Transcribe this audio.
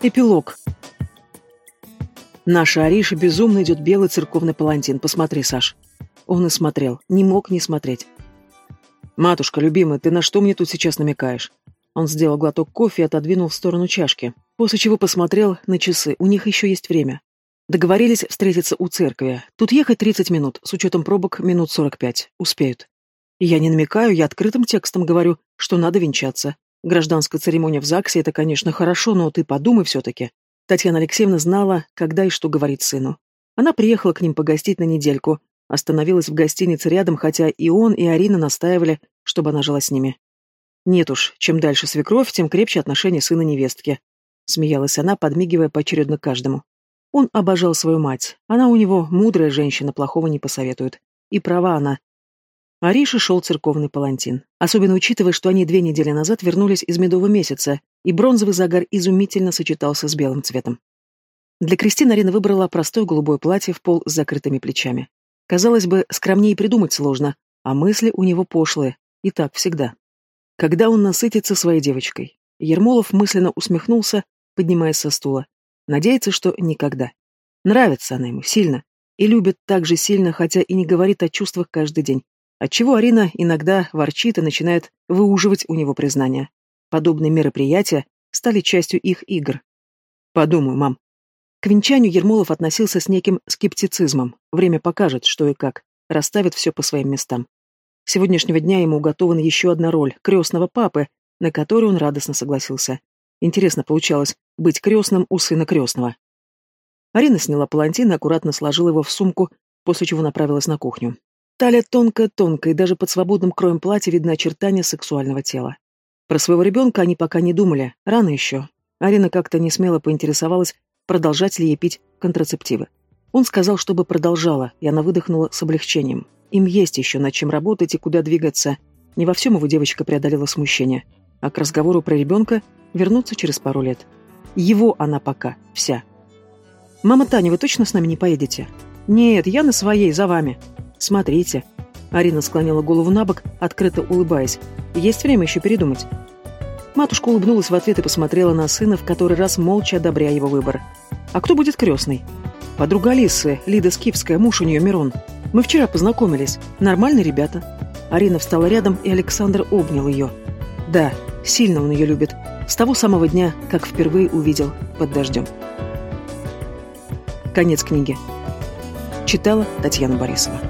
Эпилог. Наша Ариша безумно идет белый церковный палантин. Посмотри, Саш. Он и смотрел. Не мог не смотреть. «Матушка, любимая, ты на что мне тут сейчас намекаешь?» Он сделал глоток кофе и отодвинул в сторону чашки, после чего посмотрел на часы. У них еще есть время. Договорились встретиться у церкви. Тут ехать 30 минут, с учетом пробок минут 45. Успеют. Я не намекаю, я открытым текстом говорю, что надо венчаться. Гражданская церемония в ЗАГСе — это, конечно, хорошо, но ты подумай все-таки. Татьяна Алексеевна знала, когда и что говорить сыну. Она приехала к ним погостить на недельку, остановилась в гостинице рядом, хотя и он, и Арина настаивали, чтобы она жила с ними. Нет уж, чем дальше свекровь, тем крепче отношения сына невестки. Смеялась она, подмигивая поочередно каждому. Он обожал свою мать. Она у него мудрая женщина, плохого не посоветует. И права она, Арише шел церковный палантин. Особенно учитывая, что они две недели назад вернулись из медового месяца, и бронзовый загар изумительно сочетался с белым цветом. Для Кристины Арина выбрала простое голубое платье в пол с закрытыми плечами. Казалось бы, скромнее придумать сложно, а мысли у него пошлые, и так всегда. Когда он насытится своей девочкой? Ермолов мысленно усмехнулся, поднимаясь со стула. Надеется, что никогда. Нравится она ему, сильно. И любит так же сильно, хотя и не говорит о чувствах каждый день, Отчего Арина иногда ворчит и начинает выуживать у него признание. Подобные мероприятия стали частью их игр. Подумаю, мам. К венчанию Ермолов относился с неким скептицизмом. Время покажет, что и как. Расставит все по своим местам. Сегодняшнего дня ему уготована еще одна роль — крестного папы, на которую он радостно согласился. Интересно получалось быть крестным у сына крестного. Арина сняла палантин и аккуратно сложила его в сумку, после чего направилась на кухню. Талия тонкая-тонкая, и даже под свободным кроем платья видны очертания сексуального тела. Про своего ребенка они пока не думали, рано еще. Арина как-то не смело поинтересовалась, продолжать ли ей пить контрацептивы. Он сказал, чтобы продолжала, и она выдохнула с облегчением. Им есть еще над чем работать и куда двигаться. Не во всем его девочка преодолела смущение. А к разговору про ребенка вернуться через пару лет. Его она пока, вся. «Мама Таня, вы точно с нами не поедете?» «Нет, я на своей, за вами», «Смотрите». Арина склонила голову на бок, открыто улыбаясь. «Есть время еще передумать». Матушка улыбнулась в ответ и посмотрела на сына, в который раз молча одобряя его выбор. «А кто будет крестный?» «Подруга Алисы, Лида Скифская, муж у нее Мирон. Мы вчера познакомились. Нормальные ребята». Арина встала рядом, и Александр обнял ее. «Да, сильно он ее любит. С того самого дня, как впервые увидел под дождем». Конец книги. Читала Татьяна Борисова.